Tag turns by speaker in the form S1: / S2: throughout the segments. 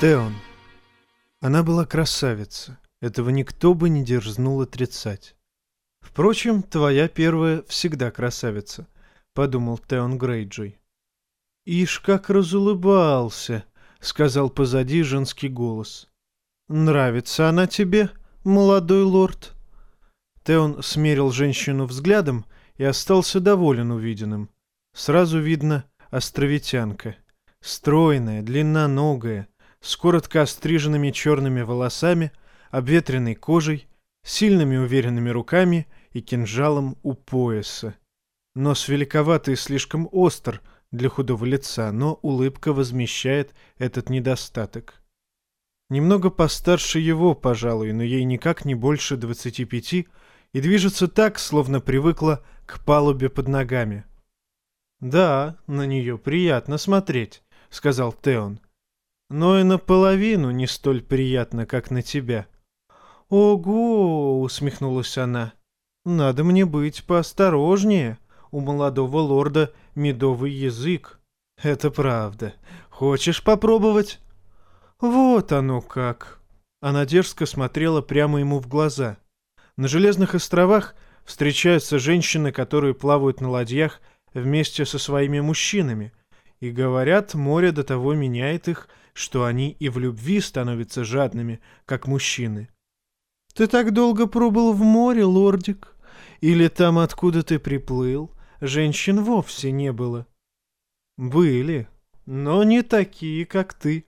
S1: Теон. Она была красавица. Этого никто бы не дерзнул отрицать. Впрочем, твоя первая всегда красавица, подумал Теон Грейджой. Ишь, как разулыбался, сказал позади женский голос. Нравится она тебе, молодой лорд? Теон смерил женщину взглядом и остался доволен увиденным. Сразу видно островитянка. Стройная, длинноногая, с коротко остриженными черными волосами, обветренной кожей, сильными уверенными руками и кинжалом у пояса. Нос великоватый и слишком остр для худого лица, но улыбка возмещает этот недостаток. Немного постарше его, пожалуй, но ей никак не больше двадцати пяти, и движется так, словно привыкла к палубе под ногами. «Да, на нее приятно смотреть», — сказал Теон но и наполовину не столь приятно, как на тебя. «Ого!» — усмехнулась она. «Надо мне быть поосторожнее. У молодого лорда медовый язык. Это правда. Хочешь попробовать?» «Вот оно как!» Она дерзко смотрела прямо ему в глаза. На Железных островах встречаются женщины, которые плавают на ладьях вместе со своими мужчинами. И говорят, море до того меняет их, что они и в любви становятся жадными, как мужчины. «Ты так долго пробыл в море, лордик? Или там, откуда ты приплыл, женщин вовсе не было?» «Были, но не такие, как ты».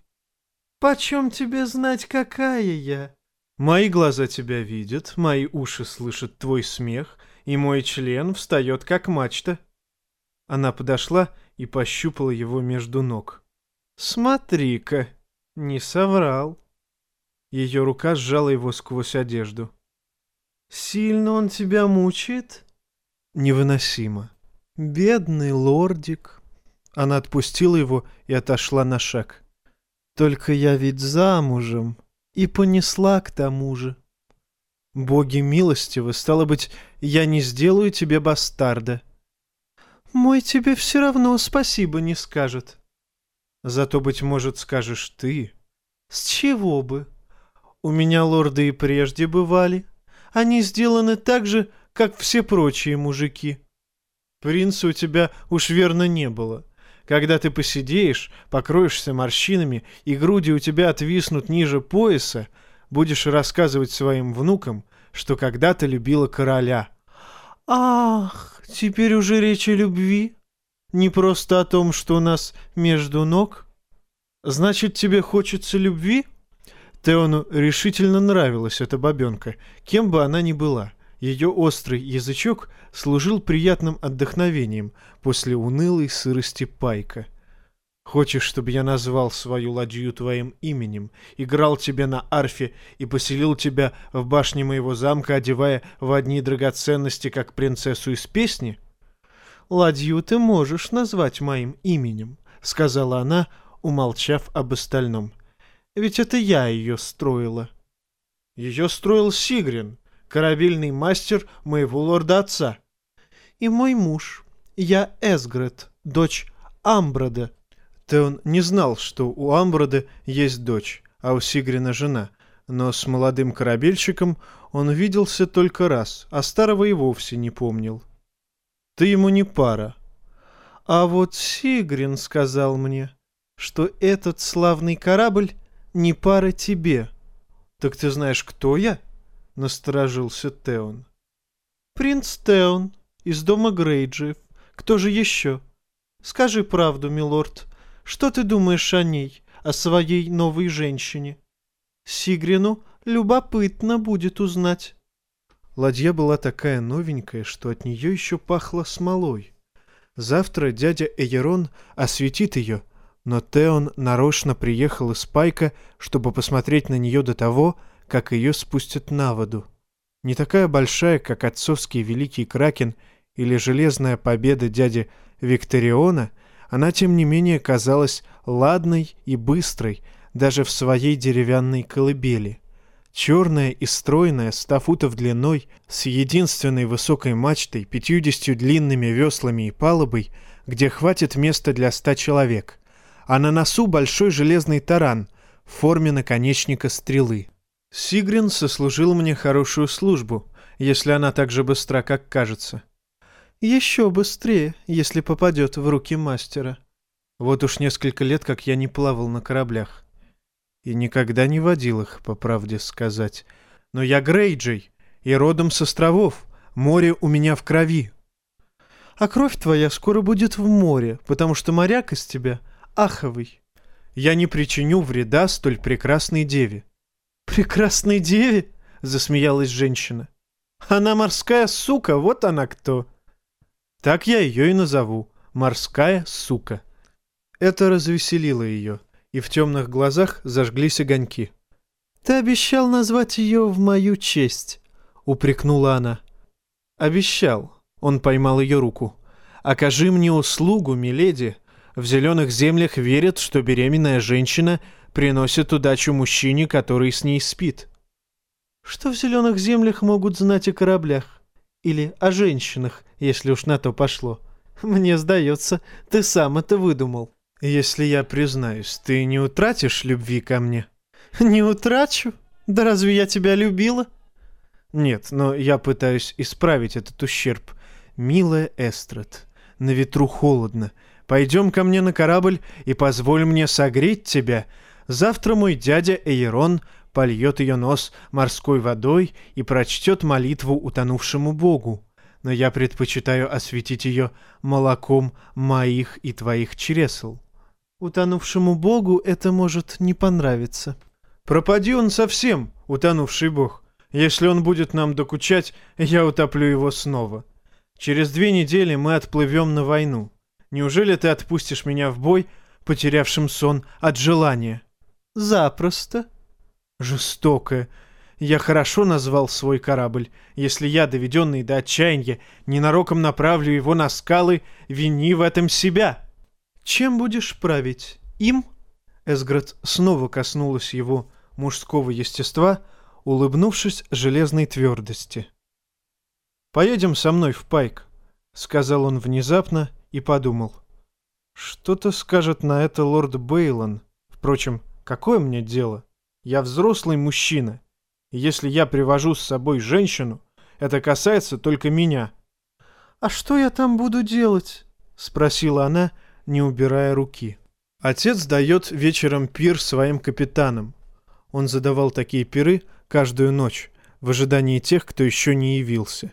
S1: «Почем тебе знать, какая я?» «Мои глаза тебя видят, мои уши слышат твой смех, и мой член встает, как мачта». Она подошла и пощупала его между ног. «Смотри-ка, не соврал». Ее рука сжала его сквозь одежду. «Сильно он тебя мучает?» «Невыносимо. Бедный лордик». Она отпустила его и отошла на шаг. «Только я ведь замужем и понесла к тому же». «Боги милостивы, стало быть, я не сделаю тебе бастарда». «Мой тебе все равно спасибо не скажет». Зато, быть может, скажешь ты. С чего бы? У меня лорды и прежде бывали. Они сделаны так же, как все прочие мужики. Принца у тебя уж верно не было. Когда ты посидеешь, покроешься морщинами, и груди у тебя отвиснут ниже пояса, будешь рассказывать своим внукам, что когда-то любила короля. Ах, теперь уже речь о любви? Не просто о том, что у нас между ног? Значит, тебе хочется любви? Теону решительно нравилась эта бабенка, кем бы она ни была. Ее острый язычок служил приятным отдохновением после унылой сырости пайка. Хочешь, чтобы я назвал свою ладью твоим именем, играл тебе на арфе и поселил тебя в башне моего замка, одевая в одни драгоценности, как принцессу из песни?» Ладью ты можешь назвать моим именем», — сказала она, умолчав об остальном. «Ведь это я ее строила». «Ее строил Сигрин, корабельный мастер моего лорда-отца». «И мой муж. Я Эсгрет, дочь Амброда». Теон не знал, что у Амброда есть дочь, а у Сигрина жена, но с молодым корабельщиком он виделся только раз, а старого и вовсе не помнил. Ты ему не пара. А вот Сигрин сказал мне, что этот славный корабль не пара тебе. Так ты знаешь, кто я? Насторожился Теон. Принц Теон из дома Грейджиев. Кто же еще? Скажи правду, милорд. Что ты думаешь о ней, о своей новой женщине? Сигрину любопытно будет узнать. Ладья была такая новенькая, что от нее еще пахло смолой. Завтра дядя Эйерон осветит ее, но Теон нарочно приехал из Пайка, чтобы посмотреть на нее до того, как ее спустят на воду. Не такая большая, как отцовский великий Кракен или железная победа дяди Викториона, она, тем не менее, казалась ладной и быстрой, даже в своей деревянной колыбели. Черная и стройная, ста футов длиной, с единственной высокой мачтой, пятьюдесятью длинными веслами и палубой, где хватит места для ста человек. А на носу большой железный таран, в форме наконечника стрелы. Сигрин сослужил мне хорошую службу, если она так же быстра, как кажется. Еще быстрее, если попадет в руки мастера. Вот уж несколько лет, как я не плавал на кораблях. И никогда не водил их, по правде сказать. Но я Грейджей, и родом с островов. Море у меня в крови. А кровь твоя скоро будет в море, потому что моряк из тебя аховый. Я не причиню вреда столь прекрасной деве. Прекрасной деве? Засмеялась женщина. Она морская сука, вот она кто. Так я ее и назову. Морская сука. Это развеселило ее, и в темных глазах зажглись огоньки. «Ты обещал назвать ее в мою честь», — упрекнула она. «Обещал», — он поймал ее руку. «Окажи мне услугу, миледи. В зеленых землях верят, что беременная женщина приносит удачу мужчине, который с ней спит». «Что в зеленых землях могут знать о кораблях? Или о женщинах, если уж на то пошло? Мне сдается, ты сам это выдумал». «Если я признаюсь, ты не утратишь любви ко мне?» «Не утрачу? Да разве я тебя любила?» «Нет, но я пытаюсь исправить этот ущерб. Милая Эстрад, на ветру холодно. Пойдем ко мне на корабль и позволь мне согреть тебя. Завтра мой дядя Эйрон польет ее нос морской водой и прочтет молитву утонувшему богу. Но я предпочитаю осветить ее молоком моих и твоих чресл». Утонувшему богу это может не понравиться. Пропади он совсем, утонувший бог. Если он будет нам докучать, я утоплю его снова. Через две недели мы отплывем на войну. Неужели ты отпустишь меня в бой, потерявшим сон от желания? Запросто. Жестоко. Я хорошо назвал свой корабль. Если я, доведенный до отчаяния, ненароком направлю его на скалы, вини в этом себя. «Чем будешь править? Им?» Эсград снова коснулась его мужского естества, улыбнувшись железной твердости. «Поедем со мной в Пайк», — сказал он внезапно и подумал. «Что-то скажет на это лорд Бейлон. Впрочем, какое мне дело? Я взрослый мужчина, если я привожу с собой женщину, это касается только меня». «А что я там буду делать?» — спросила она, — не убирая руки. Отец дает вечером пир своим капитанам. Он задавал такие пиры каждую ночь, в ожидании тех, кто еще не явился.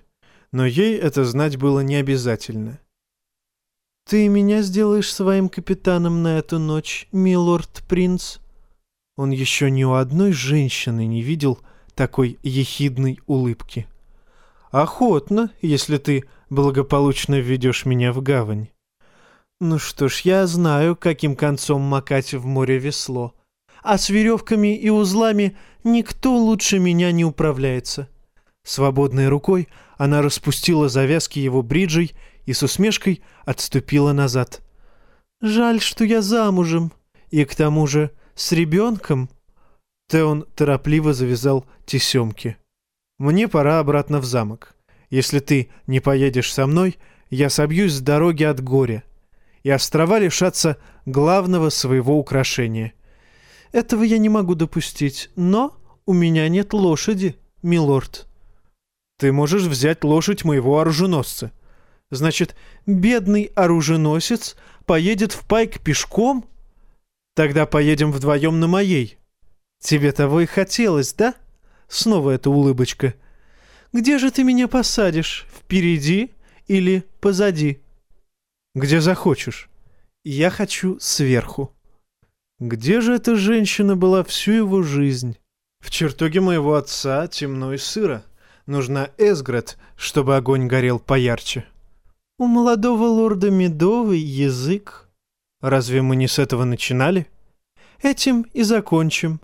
S1: Но ей это знать было не обязательно. «Ты меня сделаешь своим капитаном на эту ночь, милорд-принц?» Он еще ни у одной женщины не видел такой ехидной улыбки. «Охотно, если ты благополучно введешь меня в гавань». Ну что ж, я знаю, каким концом макать в море весло. А с веревками и узлами никто лучше меня не управляется. Свободной рукой она распустила завязки его бриджей и с усмешкой отступила назад. «Жаль, что я замужем, и к тому же с ребенком». Теон торопливо завязал тесемки. «Мне пора обратно в замок. Если ты не поедешь со мной, я собьюсь с дороги от горя и острова лишатся главного своего украшения. Этого я не могу допустить, но у меня нет лошади, милорд. Ты можешь взять лошадь моего оруженосца. Значит, бедный оруженосец поедет в пайк пешком? Тогда поедем вдвоем на моей. Тебе того и хотелось, да? Снова эта улыбочка. Где же ты меня посадишь? Впереди или позади?» Где захочешь. Я хочу сверху. Где же эта женщина была всю его жизнь? В чертоге моего отца темно и сыро. Нужна Эсград, чтобы огонь горел поярче. У молодого лорда медовый язык. Разве мы не с этого начинали? Этим и закончим.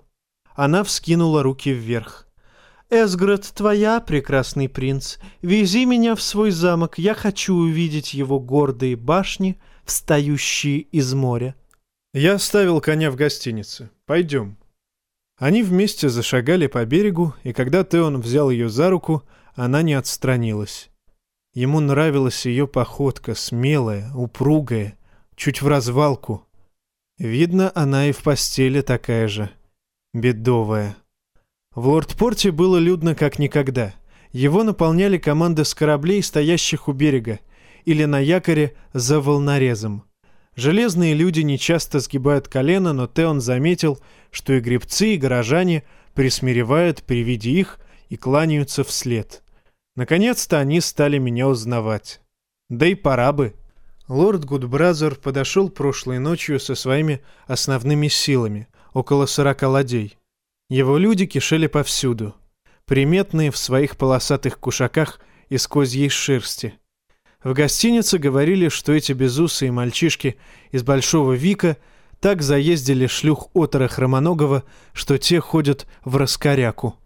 S1: Она вскинула руки вверх. Эсград твоя, прекрасный принц. Вези меня в свой замок, я хочу увидеть его гордые башни, встающие из моря». Я оставил коня в гостинице. Пойдем. Они вместе зашагали по берегу, и когда Теон взял ее за руку, она не отстранилась. Ему нравилась ее походка, смелая, упругая, чуть в развалку. Видно, она и в постели такая же. Бедовая. В Лордпорте было людно как никогда. Его наполняли команды с кораблей, стоящих у берега, или на якоре за волнорезом. Железные люди нечасто сгибают колено, но Теон заметил, что и гребцы, и горожане присмиревают при виде их и кланяются вслед. Наконец-то они стали меня узнавать. Да и пора бы. Лорд Гудбразер подошел прошлой ночью со своими основными силами, около сорока ладей. Его люди кишели повсюду, приметные в своих полосатых кушаках из козьей шерсти. В гостинице говорили, что эти безусые мальчишки из Большого Вика так заездили шлюх Отора Хромоногова, что те ходят в раскоряку.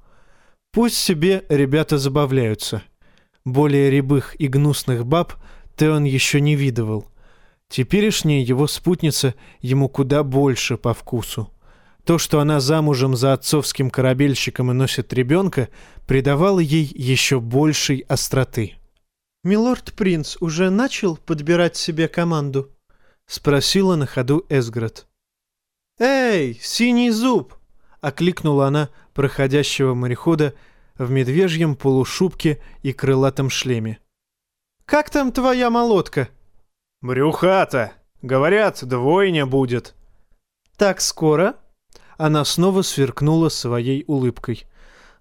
S1: Пусть себе ребята забавляются. Более рябых и гнусных баб Теон еще не видывал. Теперешняя его спутница ему куда больше по вкусу. То, что она замужем за отцовским корабельщиком и носит ребенка, придавало ей еще большей остроты.
S2: «Милорд Принц уже начал подбирать себе команду?» — спросила на ходу Эсград.
S1: «Эй, синий зуб!» — окликнула она проходящего морехода в медвежьем полушубке и крылатом шлеме. «Как там твоя молотка?»
S3: «Брюхата! Говорят, двойня будет».
S2: «Так скоро?»
S1: Она снова сверкнула своей улыбкой.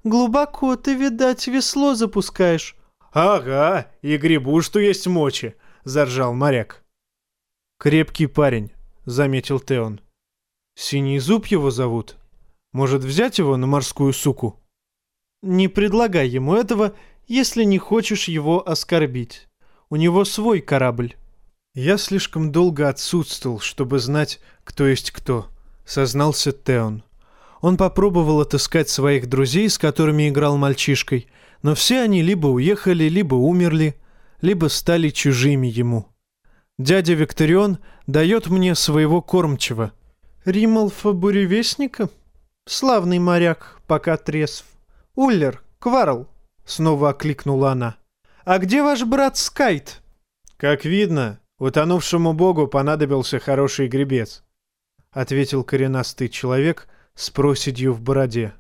S2: «Глубоко ты, видать, весло запускаешь».
S3: «Ага, и грибу, что есть мочи», — заржал моряк.
S1: «Крепкий парень», — заметил Теон. «Синий зуб его зовут. Может, взять его на морскую суку?»
S2: «Не предлагай ему этого, если не хочешь его оскорбить. У него свой корабль».
S1: Я слишком долго отсутствовал, чтобы знать, кто есть кто сознался Теон. Он попробовал отыскать своих друзей, с которыми играл мальчишкой, но все они либо уехали, либо умерли, либо стали чужими ему. Дядя Викторион дает мне своего кормчего.
S2: Рималфа Буревестника? Славный моряк, пока трезв. Уллер, Кварл, снова окликнула она. А где ваш брат Скайт?
S3: Как видно, утонувшему богу понадобился хороший гребец.
S1: — ответил коренастый человек с проседью в бороде.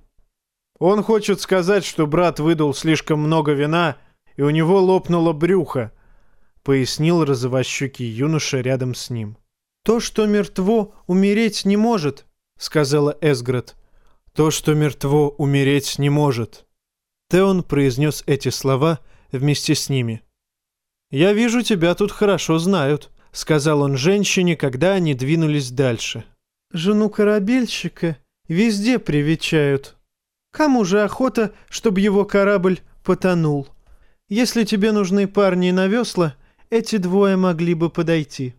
S3: «Он хочет сказать, что брат выдал слишком много вина, и у него лопнуло брюхо», — пояснил розовощекий юноша рядом с ним.
S2: «То, что мертво, умереть не может», — сказала Эсград.
S1: «То, что мертво, умереть не может». Теон произнес эти слова вместе с ними. «Я вижу, тебя тут хорошо знают», — сказал он женщине, когда они двинулись дальше.
S2: Жену корабельщика везде привечают. Кому же охота, чтобы его корабль потонул? Если тебе нужны парни на весла, эти двое могли бы подойти.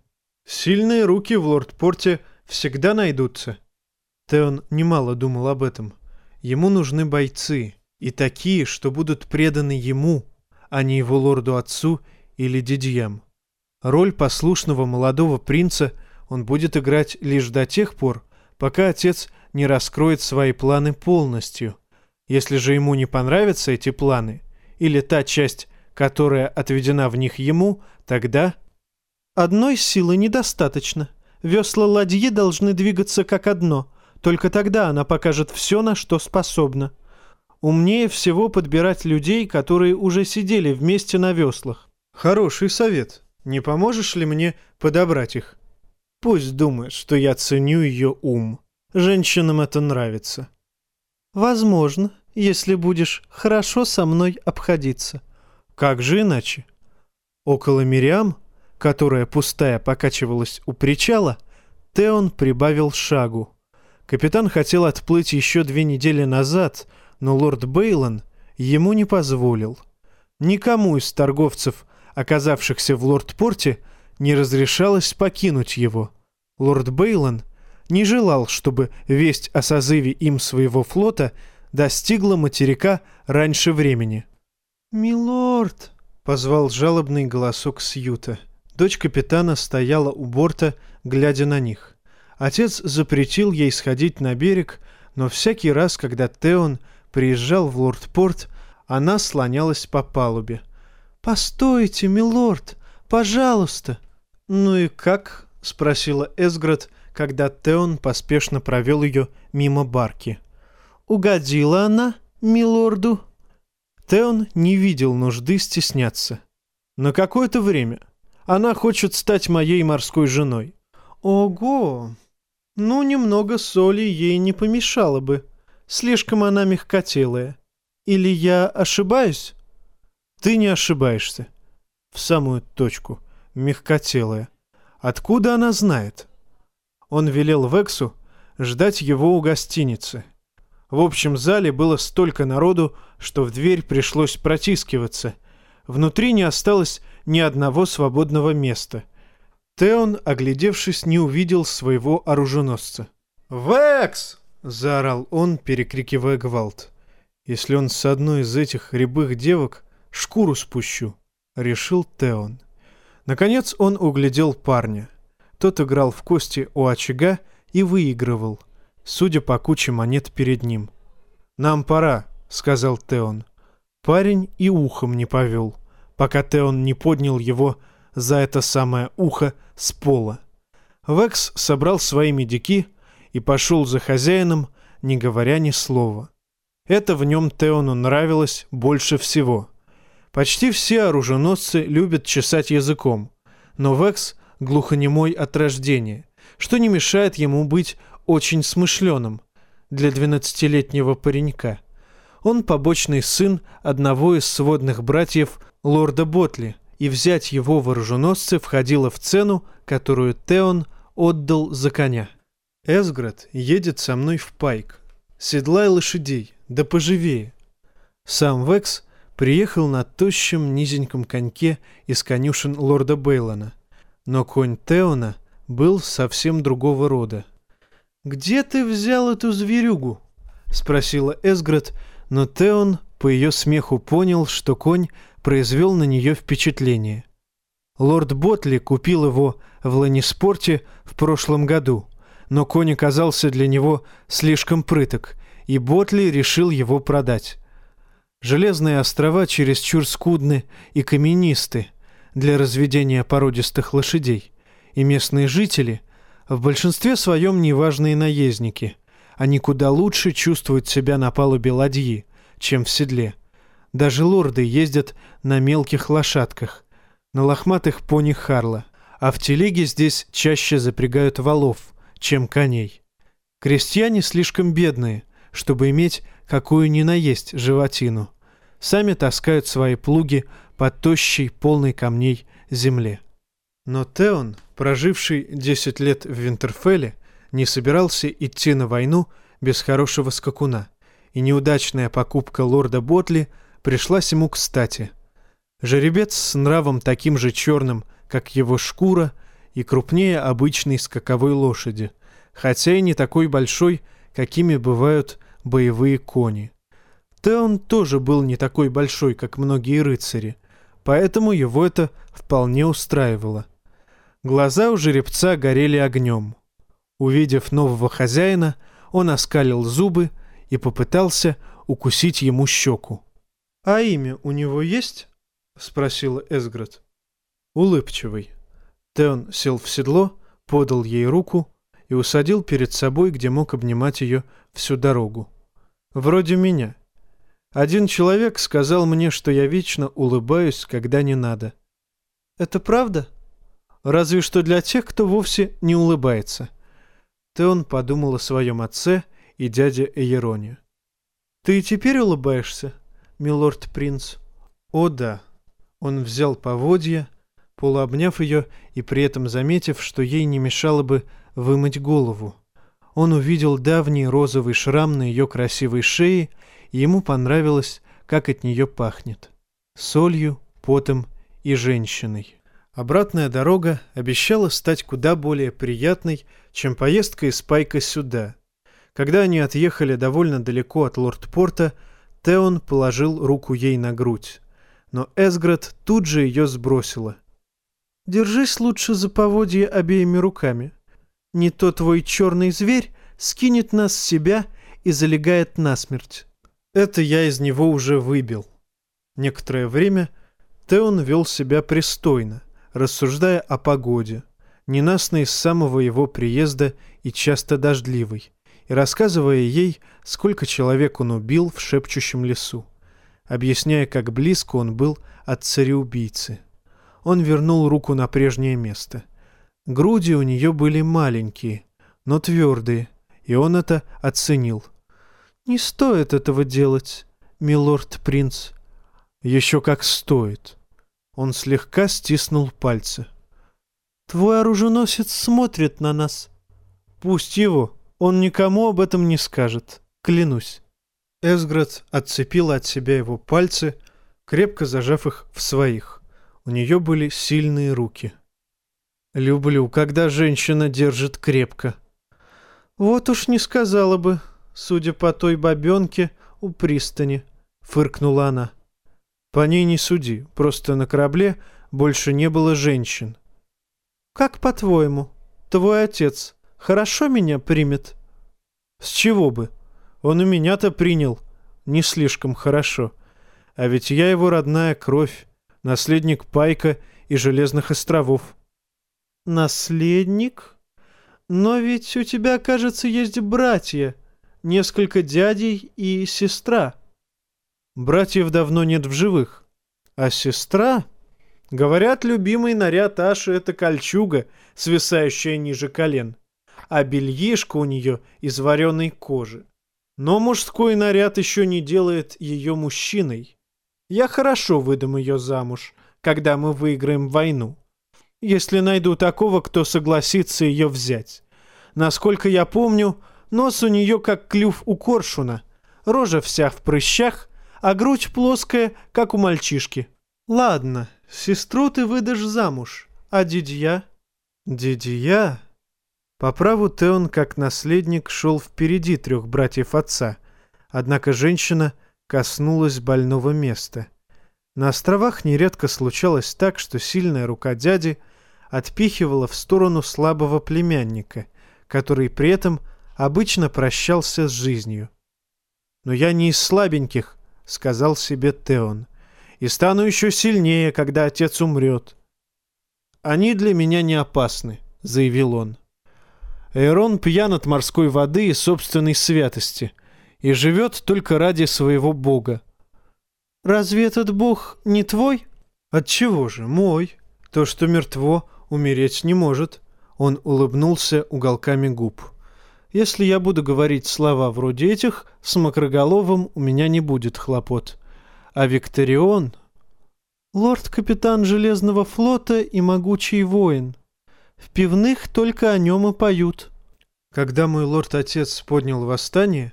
S1: Сильные руки в лорд-порте всегда найдутся. Теон немало думал об этом. Ему нужны бойцы, и такие, что будут преданы ему, а не его лорду-отцу или дядьям. Роль послушного молодого принца — он будет играть лишь до тех пор, пока отец не раскроет свои планы полностью. Если же ему не понравятся эти планы, или та часть, которая отведена в них ему, тогда...
S2: Одной силы недостаточно. Весла ладьи должны двигаться как одно. Только тогда она покажет все, на что способна. Умнее всего подбирать людей, которые уже сидели вместе на веслах.
S1: Хороший совет. Не поможешь ли мне подобрать их? Пусть думает, что я ценю ее ум. Женщинам это нравится.
S2: Возможно, если будешь хорошо со мной обходиться.
S1: Как же иначе? Около Мириам, которая пустая покачивалась у причала, Теон прибавил шагу. Капитан хотел отплыть еще две недели назад, но лорд Бейлон ему не позволил. Никому из торговцев, оказавшихся в лорд-порте, не разрешалось покинуть его. Лорд Бейлон не желал, чтобы весть о созыве им своего флота достигла материка раньше времени.
S2: «Милорд!» — позвал жалобный голосок Сьюта.
S1: Дочь капитана стояла у борта, глядя на них. Отец запретил ей сходить на берег, но всякий раз, когда Теон приезжал в Лорд-Порт, она слонялась по палубе.
S2: «Постойте, милорд, пожалуйста!»
S1: «Ну и как?» — спросила Эсград, когда Теон поспешно провел ее мимо барки.
S2: угодила она, милорду?»
S1: Теон не видел нужды стесняться. «На какое-то время. Она хочет стать моей морской женой».
S2: «Ого! Ну, немного соли ей не помешало бы. Слишком она мягкотелая. Или я ошибаюсь?»
S1: «Ты не ошибаешься. В самую точку. Мягкотелая. Откуда она знает?» Он велел Вексу ждать его у гостиницы. В общем зале было столько народу, что в дверь пришлось протискиваться. Внутри не осталось ни одного свободного места. Теон, оглядевшись, не увидел своего оруженосца. «Векс!» — заорал он, перекрикивая гвалт. «Если он с одной из этих рябых девок, шкуру спущу», — решил Теон. Наконец он углядел парня. Тот играл в кости у очага и выигрывал, судя по куче монет перед ним. «Нам пора», — сказал Теон. Парень и ухом не повел, пока Теон не поднял его за это самое ухо с пола. Векс собрал свои медики и пошел за хозяином, не говоря ни слова. Это в нем Теону нравилось больше всего. Почти все оруженосцы любят чесать языком, но Векс глухонемой от рождения, что не мешает ему быть очень смышленым для двенадцатилетнего паренька. Он побочный сын одного из сводных братьев лорда Ботли, и взять его вооруженосцы входило в цену, которую Теон отдал за коня. Эсград едет со мной в пайк. Седлай лошадей, да поживее. Сам Векс приехал на тощем низеньком коньке из конюшен лорда Бейлона. Но конь Теона был совсем другого рода. «Где ты взял эту зверюгу?» — спросила Эсград, но Теон по ее смеху понял, что конь произвел на нее впечатление. Лорд Ботли купил его в Ланниспорте в прошлом году, но конь оказался для него слишком прыток, и Ботли решил его продать. Железные острова чересчур скудны и каменисты — для разведения породистых лошадей, и местные жители в большинстве своем неважные наездники. Они куда лучше чувствуют себя на палубе ладьи, чем в седле. Даже лорды ездят на мелких лошадках, на лохматых пони Харла, а в телеге здесь чаще запрягают валов, чем коней. Крестьяне слишком бедные, чтобы иметь какую ни наесть животину. Сами таскают свои плуги по тощей, полной камней земле. Но Теон, проживший 10 лет в Винтерфелле, не собирался идти на войну без хорошего скакуна, и неудачная покупка лорда Ботли пришлась ему кстати. Жеребец с нравом таким же черным, как его шкура, и крупнее обычной скаковой лошади, хотя и не такой большой, какими бывают боевые кони. Теон тоже был не такой большой, как многие рыцари, поэтому его это вполне устраивало. Глаза у жеребца горели огнем. Увидев нового хозяина, он оскалил зубы и попытался укусить ему щеку. «А имя у него есть?» — спросила Эсград. «Улыбчивый». Теон сел в седло, подал ей руку и усадил перед собой, где мог обнимать ее всю дорогу. «Вроде меня. Один человек сказал мне, что я вечно улыбаюсь, когда не надо. Это правда? Разве что для тех, кто вовсе не улыбается. Теон подумал о своем отце и дяде Эйероне. «Ты и теперь улыбаешься, милорд-принц?» «О, да». Он взял поводья, полуобняв ее и при этом заметив, что ей не мешало бы вымыть голову. Он увидел давний розовый шрам на ее красивой шее и ему понравилось, как от нее пахнет. Солью, потом и женщиной. Обратная дорога обещала стать куда более приятной, чем поездка из Пайка сюда. Когда они отъехали довольно далеко от Лорд-Порта, Теон положил руку ей на грудь. Но Эсград тут же ее сбросила. «Держись лучше за поводье обеими руками. Не то твой черный зверь скинет нас с себя и залегает насмерть». Это я из него уже выбил. Некоторое время Теон вел себя пристойно, рассуждая о погоде, ненастной с самого его приезда и часто дождливой, и рассказывая ей, сколько человек он убил в шепчущем лесу, объясняя, как близко он был от цареубийцы. Он вернул руку на прежнее место. Груди у нее были маленькие, но твердые, и он это оценил. «Не стоит этого делать, милорд-принц». «Еще как стоит». Он слегка стиснул пальцы. «Твой оруженосец смотрит на нас». «Пусть его, он никому об этом не скажет, клянусь». Эсград отцепила от себя его пальцы, крепко зажав их в своих. У нее были сильные руки. «Люблю, когда женщина держит крепко». «Вот уж не сказала бы, судя по той бабенке у пристани», — фыркнула она. «По ней не суди, просто на корабле больше не было женщин». «Как по-твоему, твой отец хорошо меня примет?» «С чего бы? Он у меня-то принял не слишком хорошо. А ведь я его родная кровь, наследник Пайка и Железных островов». «Наследник? Но ведь у тебя, кажется, есть братья, несколько дядей и сестра». «Братьев давно нет в живых. А сестра...» Говорят, любимый наряд Аши — это кольчуга, свисающая ниже колен, а бельишко у нее из вареной кожи. Но мужской наряд еще не делает ее мужчиной. Я хорошо выдам ее замуж, когда мы выиграем войну если найду такого, кто согласится ее взять. Насколько я помню, нос у нее как клюв у коршуна, рожа вся в прыщах, а грудь плоская, как у мальчишки. Ладно, сестру ты выдашь замуж, а дидья? Дидья? По праву Теон, как наследник, шел впереди трех братьев отца, однако женщина коснулась больного места. На островах нередко случалось так, что сильная рука дяди – отпихивала в сторону слабого племянника, который при этом обычно прощался с жизнью. «Но я не из слабеньких», — сказал себе Теон, — «и стану еще сильнее, когда отец умрет». «Они для меня не опасны», — заявил он. Эйрон пьян от морской воды и собственной святости и живет только ради своего бога. «Разве этот бог не твой?» «Отчего же, мой. То, что мертво, умереть не может». Он улыбнулся уголками губ. «Если я буду говорить слова вроде этих, с Макроголовым у меня не будет хлопот. А Викторион...» «Лорд-капитан Железного флота и могучий воин. В пивных только о нем и поют». Когда мой лорд-отец поднял восстание,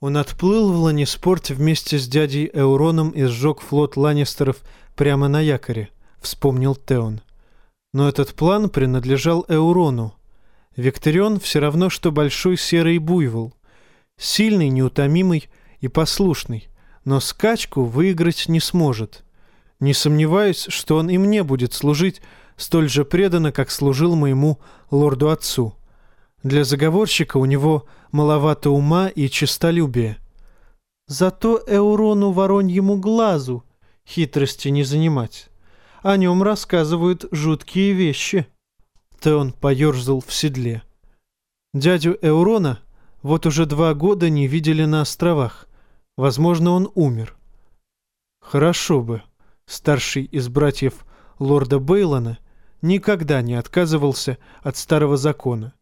S1: он отплыл в Ланниспорт вместе с дядей Эуроном и сжег флот Ланнистеров прямо на якоре, вспомнил Теон. Но этот план принадлежал Эурону. Викторион все равно, что большой серый буйвол. Сильный, неутомимый и послушный, но скачку выиграть не сможет. Не сомневаюсь, что он и мне будет служить столь же преданно, как служил моему лорду-отцу. Для заговорщика у него маловато ума и честолюбия. Зато Эурону вороньему глазу хитрости не занимать. О нем рассказывают жуткие вещи. Теон поерзал в седле. Дядю Эурона вот уже два года не видели на островах. Возможно, он умер. Хорошо бы. Старший из братьев лорда Бейлона никогда не отказывался от старого закона.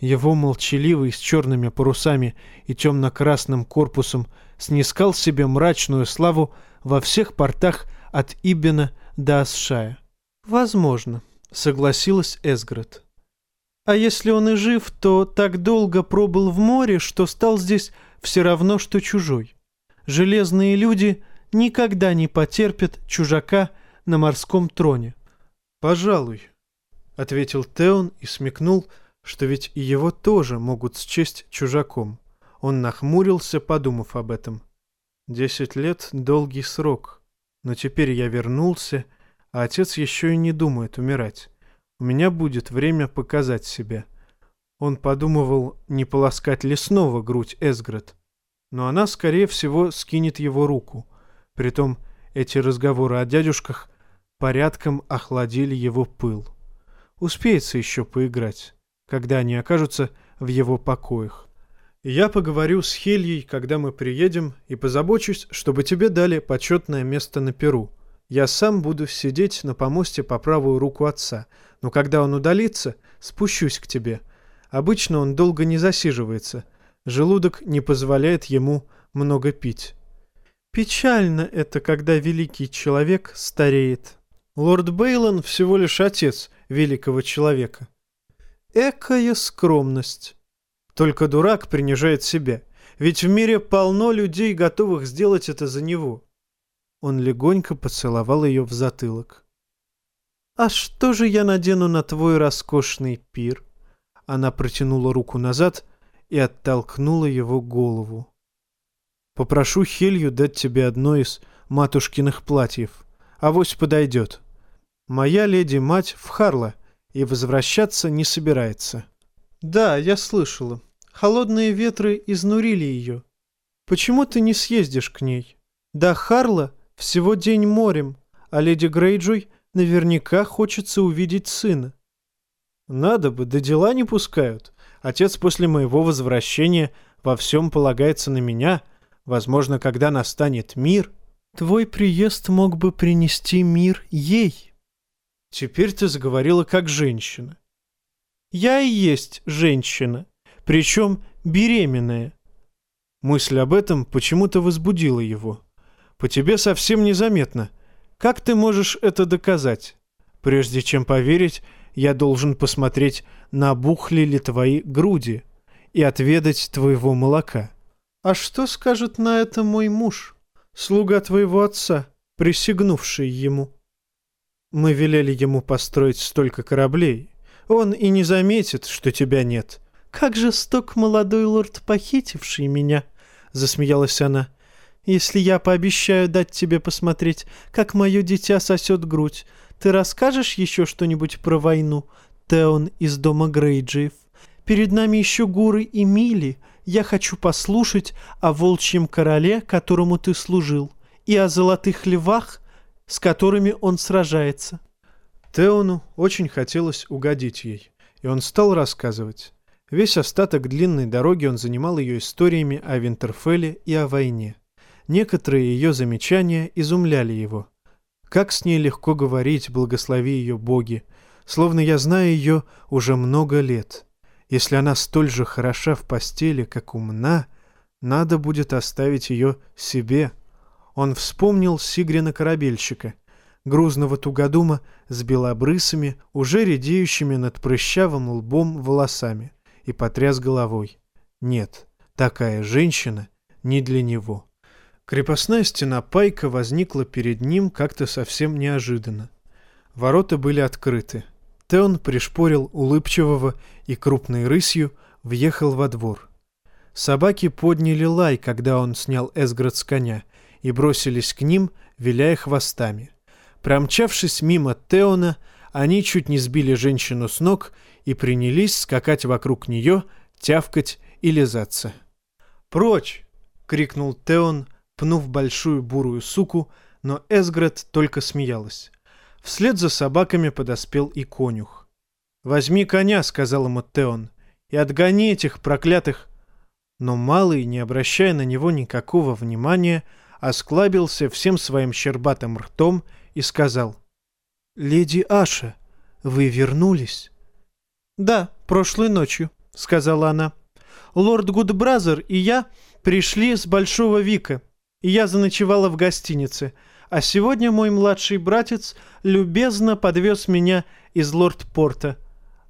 S1: Его молчаливый с черными парусами и темно-красным корпусом снискал себе мрачную славу во всех портах от Иббена до Асшая. «Возможно», — согласилась Эсград. «А если он и жив, то так долго пробыл в море, что стал здесь все равно, что чужой. Железные люди никогда не потерпят чужака на морском троне». «Пожалуй», — ответил Теон и смекнул, что ведь и его тоже могут счесть чужаком. Он нахмурился, подумав об этом. «Десять лет — долгий срок». Но теперь я вернулся, а отец еще и не думает умирать. У меня будет время показать себя. Он подумывал, не полоскать ли снова грудь Эсград. Но она, скорее всего, скинет его руку. Притом эти разговоры о дядюшках порядком охладили его пыл. Успеется еще поиграть, когда они окажутся в его покоях. Я поговорю с Хельей, когда мы приедем, и позабочусь, чтобы тебе дали почетное место на Перу. Я сам буду сидеть на помосте по правую руку отца, но когда он удалится, спущусь к тебе. Обычно он долго не засиживается. Желудок не позволяет ему много пить. Печально это, когда великий человек стареет. Лорд Бейлон всего лишь отец великого человека. Экая скромность. Только дурак принижает себя, ведь в мире полно людей, готовых сделать это за него. Он легонько поцеловал ее в затылок. «А что же я надену на твой роскошный пир?» Она протянула руку назад и оттолкнула его голову. «Попрошу Хелью дать тебе одно из матушкиных платьев. Авось подойдет. Моя леди-мать в Харло и возвращаться не собирается». «Да, я слышала. Холодные ветры изнурили ее. Почему ты не съездишь к ней? До Харла всего день морем, а леди Грейджой наверняка хочется увидеть сына. Надо бы, да дела не пускают. Отец после моего возвращения во всем полагается на меня. Возможно, когда настанет мир, твой приезд мог бы принести мир ей. Теперь ты заговорила как женщина. Я и есть женщина, причем беременная. Мысль об этом почему-то возбудила его. По тебе совсем незаметно. Как ты можешь это доказать? Прежде чем поверить, я должен посмотреть, набухли ли твои груди и отведать твоего молока. А что скажет на это мой муж, слуга твоего отца, присягнувший ему? Мы велели ему построить столько кораблей. Он и не заметит, что тебя нет. Как жесток молодой лорд, похитивший меня, — засмеялась она. Если я пообещаю дать тебе посмотреть, как мое дитя сосет грудь, ты расскажешь еще что-нибудь про войну, Теон из дома Грейджиев? Перед нами еще Гуры и Мили. Я хочу послушать о волчьем короле, которому ты служил, и о золотых львах, с которыми он сражается». Теону очень хотелось угодить ей, и он стал рассказывать. Весь остаток длинной дороги он занимал ее историями о Винтерфелле и о войне. Некоторые ее замечания изумляли его. Как с ней легко говорить, благослови ее боги, словно я знаю ее уже много лет. Если она столь же хороша в постели, как умна, надо будет оставить ее себе. Он вспомнил Сигрина-корабельщика, грузного тугодума с белобрысыми, уже редеющими над прыщавым лбом волосами, и потряс головой. Нет, такая женщина не для него. Крепостная стена Пайка возникла перед ним как-то совсем неожиданно. Ворота были открыты. Теон пришпорил улыбчивого и крупной рысью въехал во двор. Собаки подняли лай, когда он снял Эсград с коня, и бросились к ним, виляя хвостами. Промчавшись мимо Теона, они чуть не сбили женщину с ног и принялись скакать вокруг нее, тявкать и лизаться. «Прочь!» — крикнул Теон, пнув большую бурую суку, но Эсгрет только смеялась. Вслед за собаками подоспел и конюх. «Возьми коня», — сказал ему Теон, — «и отгони этих проклятых...» Но Малый, не обращая на него никакого внимания, осклабился всем своим щербатым ртом и сказал, «Леди Аша, вы вернулись?» «Да, прошлой ночью», — сказала она. «Лорд Гудбразер и я пришли с Большого Вика и я заночевала в гостинице, а сегодня мой младший братец любезно подвез меня из Лорд-Порта».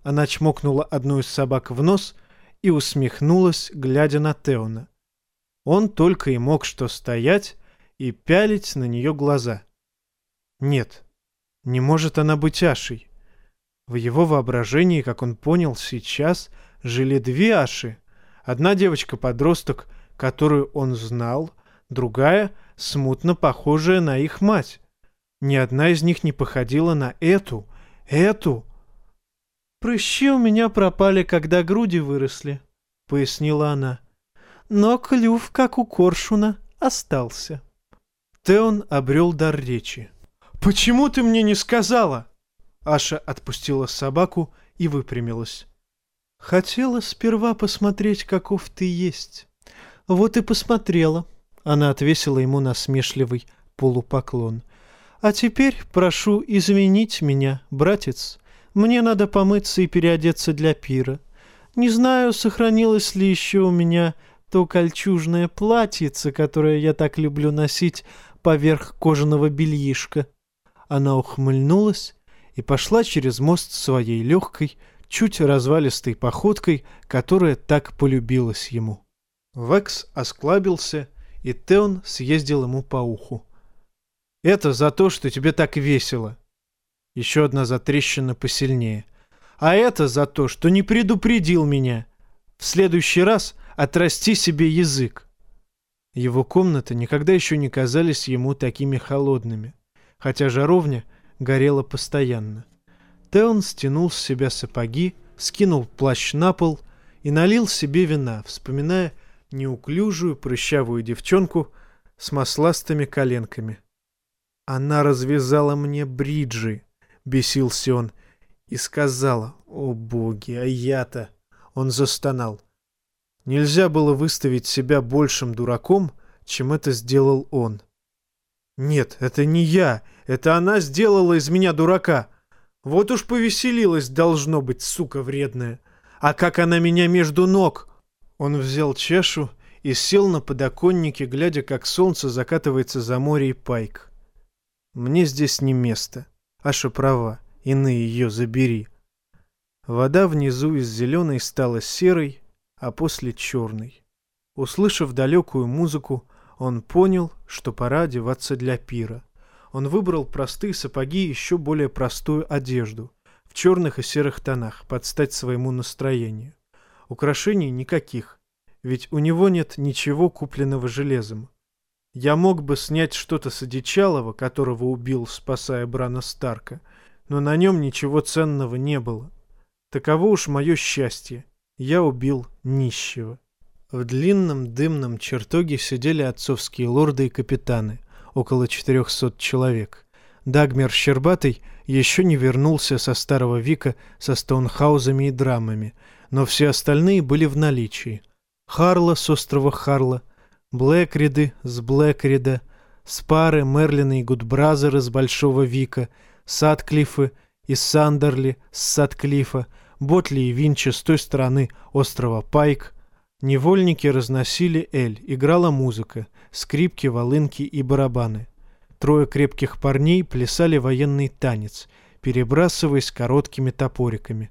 S1: Она чмокнула одну из собак в нос и усмехнулась, глядя на Теона. Он только и мог что стоять и пялить на нее глаза. Нет, не может она быть Ашей. В его воображении, как он понял сейчас, жили две Аши. Одна девочка-подросток, которую он знал, другая — смутно похожая на их мать. Ни одна из них не походила на эту, эту. «Прыщи у меня пропали, когда груди выросли», — пояснила она. «Но клюв, как у коршуна, остался». Теон обрел дар речи. «Почему ты мне не сказала?» Аша отпустила собаку и выпрямилась.
S2: Хотела сперва посмотреть, каков ты есть. Вот и посмотрела. Она отвесила ему насмешливый полупоклон. А теперь прошу извинить меня, братец. Мне надо помыться и переодеться для пира. Не знаю, сохранилось ли еще у меня то кольчужное платьице, которое я так люблю носить поверх кожаного бельишка. Она ухмыльнулась и пошла через мост своей легкой, чуть развалистой походкой, которая так полюбилась ему. Векс осклабился, и Теон съездил ему по уху. «Это за то, что тебе так весело». Еще одна затрещина посильнее. «А это за то, что не предупредил меня. В следующий раз отрасти себе язык». Его комнаты никогда еще не казались ему такими холодными, хотя жаровня горела постоянно. Теон стянул с себя сапоги, скинул плащ на пол и налил себе вина, вспоминая неуклюжую прыщавую девчонку с масластыми коленками. «Она развязала мне бриджи», — бесился он, и сказала, «О боги, а я-то...» Он застонал. Нельзя было выставить себя большим дураком, чем это сделал он. «Нет, это не я, это она сделала из меня дурака. Вот уж повеселилась, должно быть, сука вредная. А как она меня между ног!» Он взял чашу и сел на подоконнике, глядя, как солнце закатывается за море и пайк. «Мне здесь не место. Аша права, иные ее забери». Вода внизу из зеленой стала серой, а после черной. Услышав далекую музыку, он понял, что пора одеваться для пира он выбрал простые сапоги и еще более простую одежду, в черных и серых тонах, под стать своему настроению. Украшений никаких, ведь у него нет ничего купленного железом. Я мог бы снять что-то с одичалого, которого убил, спасая Брана Старка, но на нем ничего ценного не было. Таково уж мое счастье. Я убил нищего. В длинном дымном чертоге сидели отцовские лорды и капитаны — около 400 человек. Дагмер Щербатый еще не вернулся со Старого Вика со стоунхаузами и драмами, но все остальные были в наличии. Харла с острова Харла, Блэкриды с Блэкрида, Спары, Мерлины и Гудбразеры с Большого Вика, Садклифы и Сандерли с Садклифа, Ботли и Винчи с той стороны острова Пайк. Невольники разносили эль, играла музыка — скрипки, волынки и барабаны. Трое крепких парней плясали военный танец, перебрасываясь короткими топориками.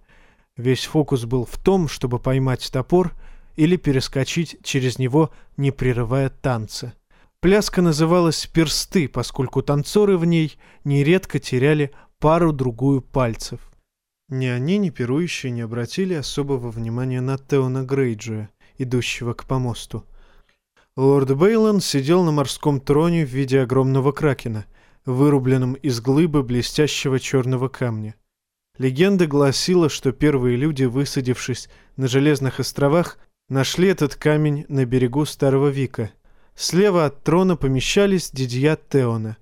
S2: Весь фокус был в том, чтобы поймать топор или перескочить через него, не прерывая танца. Пляска называлась «персты», поскольку танцоры в ней нередко теряли пару-другую пальцев. Ни они, ни пирующие не обратили особого внимания на Теона Грейджуя, идущего к помосту. Лорд Бейлон сидел на морском троне в виде огромного кракена, вырубленном из глыбы блестящего черного камня. Легенда гласила, что первые люди, высадившись на Железных островах, нашли этот камень на берегу Старого Вика. Слева от трона помещались дядья Теона.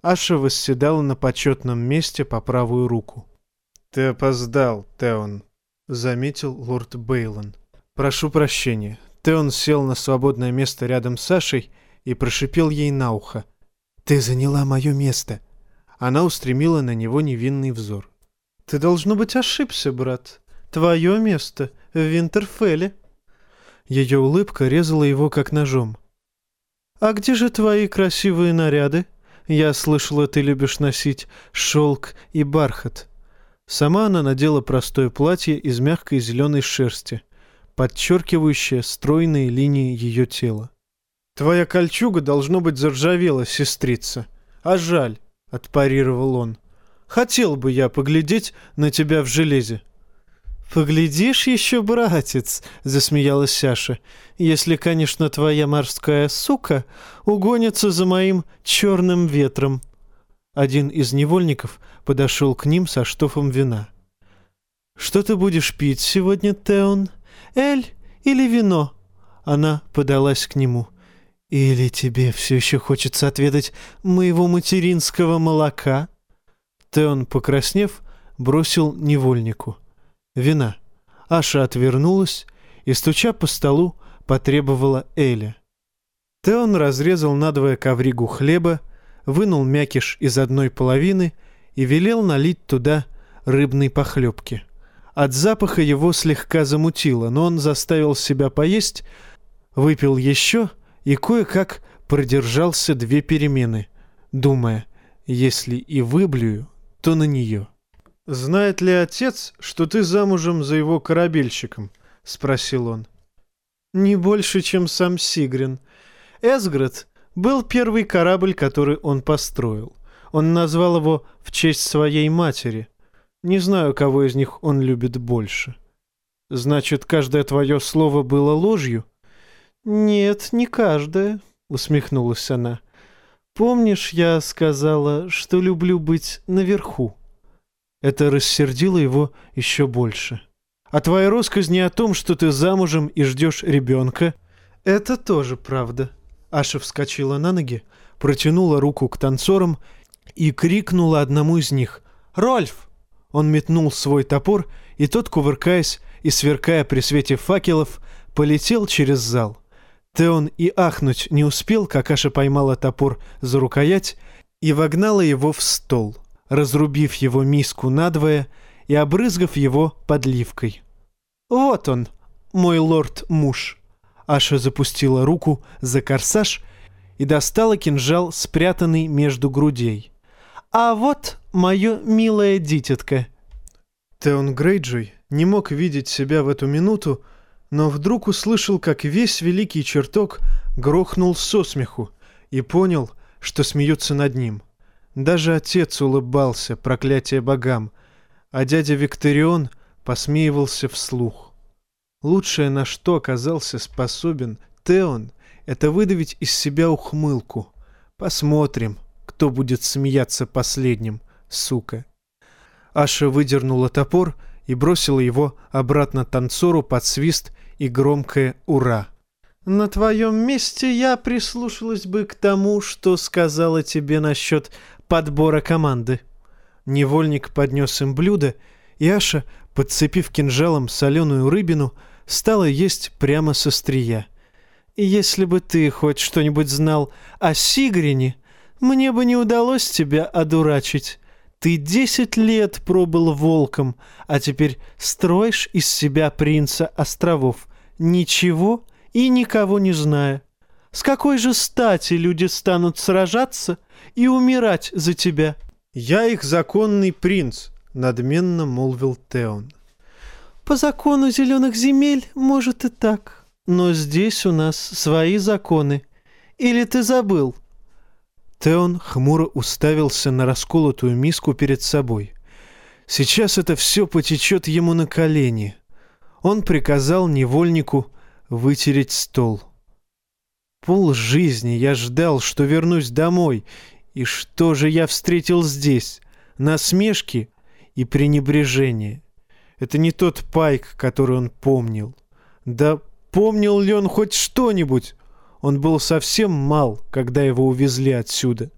S2: Аша восседала на почетном месте по правую руку. «Ты опоздал, Теон», — заметил лорд Бейлон. «Прошу прощения. Теон сел на свободное место рядом с Сашей и прошипел ей на ухо. «Ты заняла мое место!» Она устремила на него невинный взор. «Ты, должно быть, ошибся, брат. Твое место в Винтерфелле». Ее улыбка резала его как ножом. «А где же твои красивые наряды? Я слышала, ты любишь носить шелк и бархат». Сама она надела простое платье из мягкой зеленой шерсти — подчеркивающая стройные линии ее тела. «Твоя кольчуга, должно быть, заржавела, сестрица. А жаль», — отпарировал он. «Хотел бы я поглядеть на тебя в железе». «Поглядишь еще, братец», — засмеялась Саша, «если, конечно, твоя морская сука угонится за моим черным ветром». Один из невольников подошел к ним со штофом вина. «Что ты будешь пить сегодня, Теон?» «Эль или вино?» Она подалась к нему. «Или тебе все еще хочется отведать моего материнского молока?» Теон, покраснев, бросил невольнику. «Вина. Аша отвернулась и, стуча по столу, потребовала Эля. Теон разрезал надвое ковригу хлеба, вынул мякиш из одной половины и велел налить туда рыбной похлебки. От запаха его слегка замутило, но он заставил себя поесть, выпил еще и кое-как продержался две перемены, думая, если и выблюю, то на нее.
S1: «Знает ли отец, что ты замужем за его корабельщиком?» — спросил он.
S2: «Не больше, чем сам Сигрин. Эсград был первый корабль, который он построил. Он назвал его в честь своей матери. Не знаю, кого из них он любит больше. Значит, каждое твое слово было ложью? Нет, не каждое, усмехнулась она. Помнишь, я сказала, что люблю быть наверху? Это рассердило его еще больше. А твоя росказни о том, что ты замужем и ждешь ребенка, это тоже правда. Аша вскочила на ноги, протянула руку к танцорам и крикнула одному из них «Рольф!». Он метнул свой топор, и тот, кувыркаясь и сверкая при свете факелов, полетел через зал. Теон и ахнуть не успел, как Аша поймала топор за рукоять и вогнала его в стол, разрубив его миску надвое и обрызгав его подливкой. «Вот он, мой лорд-муж!» Аша запустила руку за корсаж и достала кинжал, спрятанный между грудей. «А вот мое милое дитятко».
S1: Теон Грейджой не мог видеть себя в эту минуту, но вдруг услышал, как весь великий чертог грохнул со смеху и понял, что смеются над ним. Даже отец улыбался, проклятие богам, а дядя Викторион посмеивался вслух. Лучшее, на что оказался способен Теон, это выдавить из себя ухмылку. Посмотрим, кто будет смеяться последним, сука. Аша выдернула топор и бросила его обратно танцору под свист и громкое «Ура!». «На твоем месте я прислушалась бы к тому, что сказала тебе насчет подбора команды». Невольник поднес им блюдо, и Аша, подцепив кинжалом соленую рыбину, стала есть прямо со стрия. «Если бы ты хоть что-нибудь знал о Сигрине, мне бы не удалось тебя одурачить. Ты десять лет пробыл волком, а теперь строишь из себя принца островов, ничего и никого не зная. С какой же стати люди станут сражаться и умирать за тебя?» «Я их законный принц», — надменно молвил Теон.
S2: По закону зеленых земель, может и так. Но здесь у нас свои законы. Или ты забыл?»
S1: Теон хмуро уставился на расколотую миску перед собой. Сейчас это все потечет ему на колени. Он приказал невольнику вытереть стол. Пол жизни я ждал, что вернусь домой. И что же я встретил здесь? Насмешки и пренебрежение. Это не тот Пайк, который он помнил. Да помнил ли он хоть что-нибудь? Он был совсем мал, когда его увезли отсюда.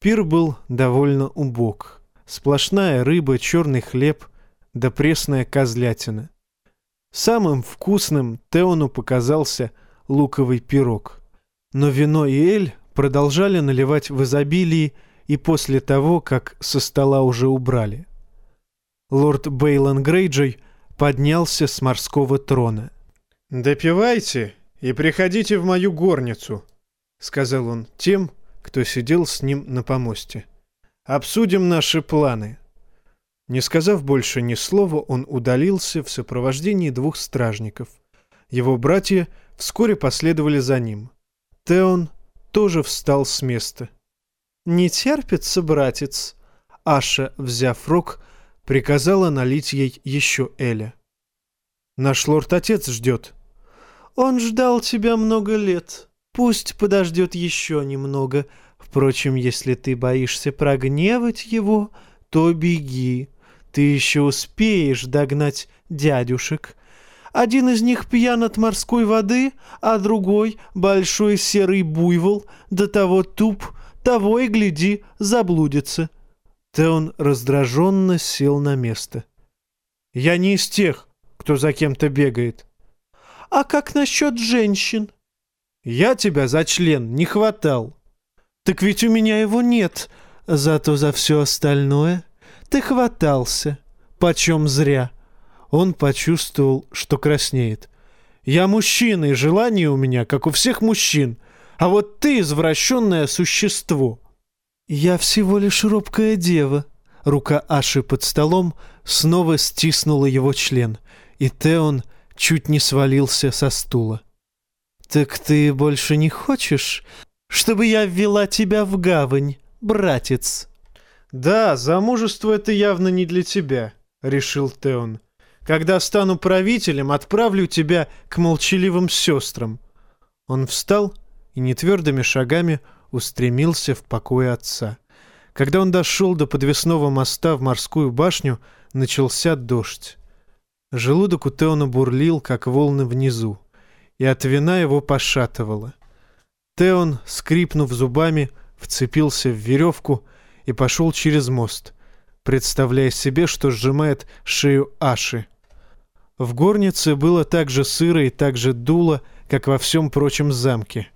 S1: Пир был довольно убог. Сплошная рыба, черный хлеб да пресная козлятина. Самым вкусным Теону показался луковый пирог. Но вино и эль продолжали наливать в изобилии и после того, как со стола уже убрали лорд Бейлон Грейджой поднялся с морского трона. «Допивайте и приходите в мою горницу», — сказал он тем, кто сидел с ним на помосте. «Обсудим наши планы». Не сказав больше ни слова, он удалился в сопровождении двух стражников. Его братья вскоре последовали за ним. Теон тоже встал с места.
S2: «Не терпится, братец?» Аша, взяв рог,
S1: приказала налить ей еще Эля. «Наш лорд-отец ждет».
S2: «Он ждал тебя много лет. Пусть подождет еще немного. Впрочем, если ты боишься прогневать его, то беги. Ты еще успеешь догнать дядюшек». Один из них пьян от морской воды, а другой — большой серый буйвол, до того туп, того и гляди, заблудится.
S1: Теон раздраженно сел на место. «Я не из тех,
S3: кто за кем-то бегает.
S2: А как насчет женщин?
S3: Я тебя за член не хватал.
S2: Так ведь у меня его нет, зато за все остальное ты хватался. Почем зря.
S3: Он почувствовал, что краснеет. Я мужчина, и желание у меня, как у всех мужчин. А вот ты извращенное существо.
S2: Я всего лишь робкая дева. Рука Аши под столом снова стиснула его член, и Теон чуть не свалился со стула. «Так ты больше не хочешь, чтобы я ввела тебя в гавань, братец?»
S3: «Да, замужество — это явно не для тебя», — решил Теон. «Когда стану правителем, отправлю тебя к молчаливым сестрам». Он встал и нетвердыми шагами устремился в покой отца. Когда он дошел до подвесного моста в морскую башню, начался дождь. Желудок у Теона бурлил, как волны внизу, и от вина его пошатывало. Теон, скрипнув зубами, вцепился в веревку и пошел через мост, представляя себе, что сжимает шею Аши. В горнице было так же сыро и так же дуло, как во всем прочем замке.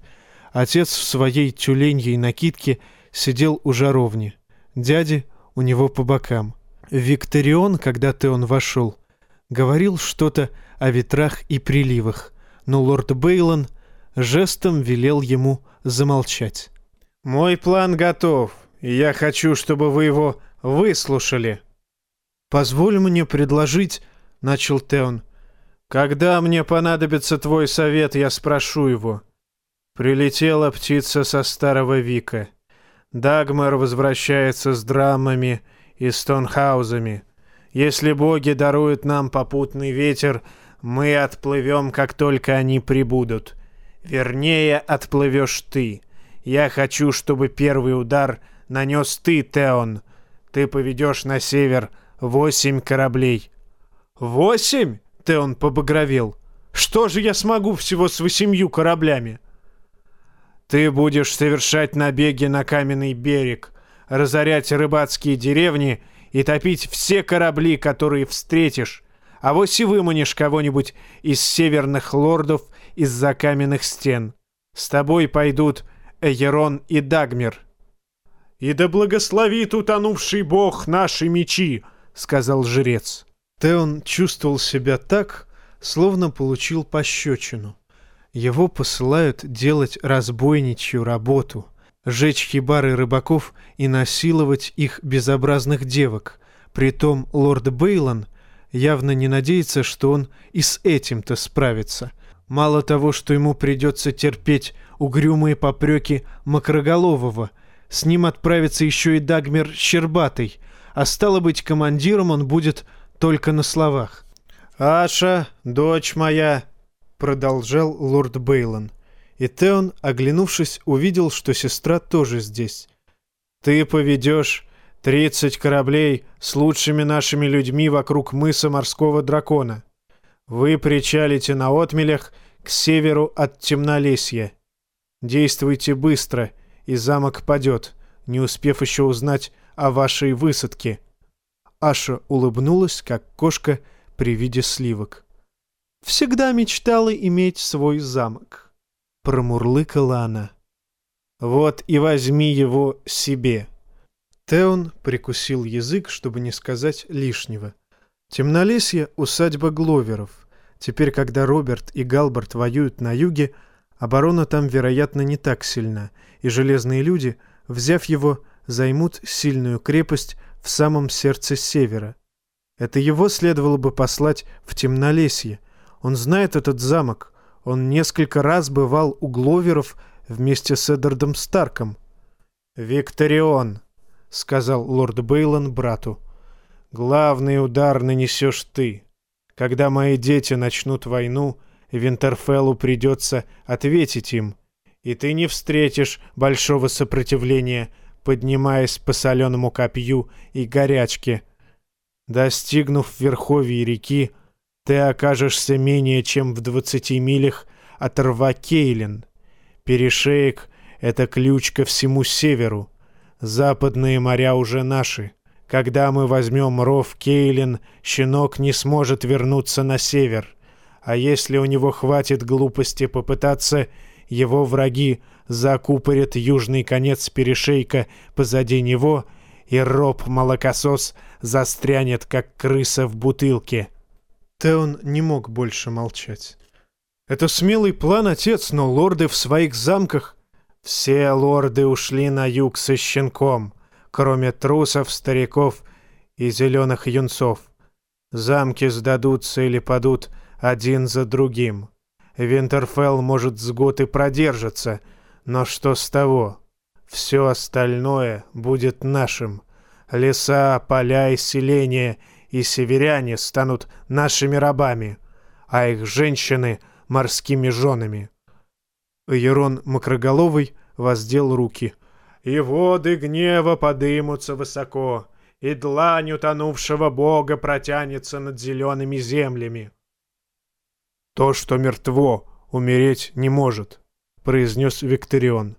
S3: Отец в своей тюленьей накидке сидел у жаровни. Дяди у него по бокам. Викторион, когда Теон вошел, говорил что-то о ветрах и приливах, но лорд Бейлон жестом велел ему замолчать. «Мой план готов, и я хочу, чтобы вы его выслушали». «Позволь мне предложить», — начал Теон. «Когда мне понадобится твой совет, я спрошу его». Прилетела птица со старого Вика. Дагмар возвращается с драмами и стонхаузами. Если боги даруют нам попутный ветер, мы отплывем, как только они прибудут. Вернее, отплывешь ты. Я хочу, чтобы первый удар нанес ты, Теон. Ты поведешь на север восемь кораблей». «Восемь?» — Теон побагровел. «Что же я смогу всего с восемью кораблями?» Ты будешь совершать набеги на каменный берег, разорять рыбацкие деревни и топить все корабли, которые встретишь, а вось и выманишь кого-нибудь из северных лордов из-за каменных стен. С тобой пойдут Эйерон и Дагмир». «И да благословит утонувший бог наши мечи», — сказал жрец. Теон чувствовал себя так, словно получил пощечину. Его посылают делать разбойничью работу, жечь хибары рыбаков и насиловать их безобразных девок. Притом лорд Бейлон явно не надеется, что он и с этим-то справится. Мало того, что ему придется терпеть угрюмые попреки Макроголового, с ним отправится еще и Дагмер Щербатый, а стало быть, командиром он будет только на словах. «Аша, дочь моя, продолжал лорд Бейлон. И Теон, оглянувшись, увидел, что сестра тоже здесь. «Ты поведешь тридцать кораблей с лучшими нашими людьми вокруг мыса морского дракона. Вы причалите на отмелях к северу от Темнолесья. Действуйте быстро, и замок падет, не успев еще узнать о вашей высадке». Аша улыбнулась, как кошка при виде сливок всегда мечтала иметь свой замок. Промурлыкала она. Вот и возьми его себе. Теон прикусил язык, чтобы не сказать лишнего. Темнолесье — усадьба Гловеров. Теперь, когда Роберт и Галберт воюют на юге, оборона там, вероятно, не так сильна, и железные люди, взяв его, займут сильную крепость в самом сердце севера. Это его следовало бы послать в Темнолесье, он знает этот замок. Он несколько раз бывал у Гловеров вместе с Эддардом Старком. «Викторион», — сказал лорд Бейлон брату, — «главный удар нанесешь ты. Когда мои дети начнут войну, Винтерфеллу придется ответить им, и ты не встретишь большого сопротивления, поднимаясь по соленому копью и горячке. Достигнув верховья реки, ты окажешься менее чем в двадцати милях от рва Кейлин. Перешеек — это ключ ко всему северу. Западные моря уже наши. Когда мы возьмем ров Кейлин, щенок не сможет вернуться на север. А если у него хватит глупости попытаться, его враги закупорят южный конец перешейка позади него, и роб-молокосос застрянет, как крыса в бутылке.
S1: Теон не мог больше молчать. «Это смелый план, отец, но лорды в своих замках...»
S3: «Все лорды ушли на юг со щенком», кроме трусов, стариков и зеленых юнцов. Замки сдадутся или падут один за другим. Винтерфелл, может, с год и продержится, но что с того? Все остальное будет нашим. Леса, поля и селения и северяне станут нашими рабами, а их женщины — морскими женами.
S1: Ерон Макроголовый воздел руки —
S3: и воды гнева подымутся высоко, и длань утонувшего бога протянется над зелеными землями.
S1: «То, что мертво, умереть не может», — произнес Викторион.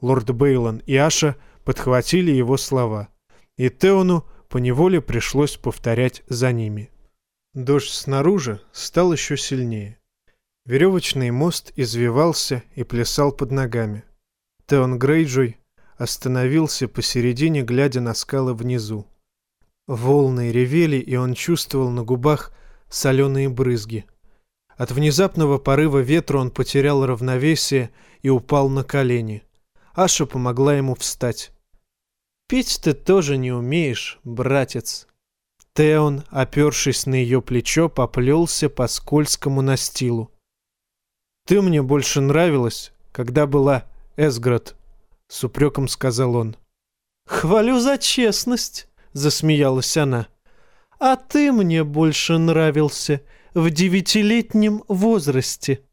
S1: Лорд Бейлон и Аша подхватили его слова, и Теону поневоле пришлось повторять за ними. Дождь снаружи стал еще сильнее. Веревочный мост извивался и плясал под ногами. Теон Грейджой остановился посередине, глядя на скалы внизу. Волны ревели, и он чувствовал на губах соленые брызги. От внезапного порыва ветра он потерял равновесие и упал на колени. Аша помогла ему встать. «Пить ты тоже не умеешь, братец». Теон, опершись на ее плечо, поплелся по скользкому настилу. «Ты мне больше нравилась, когда была Эсград», — с упреком сказал он. «Хвалю за честность», — засмеялась она. «А ты мне больше нравился в девятилетнем возрасте».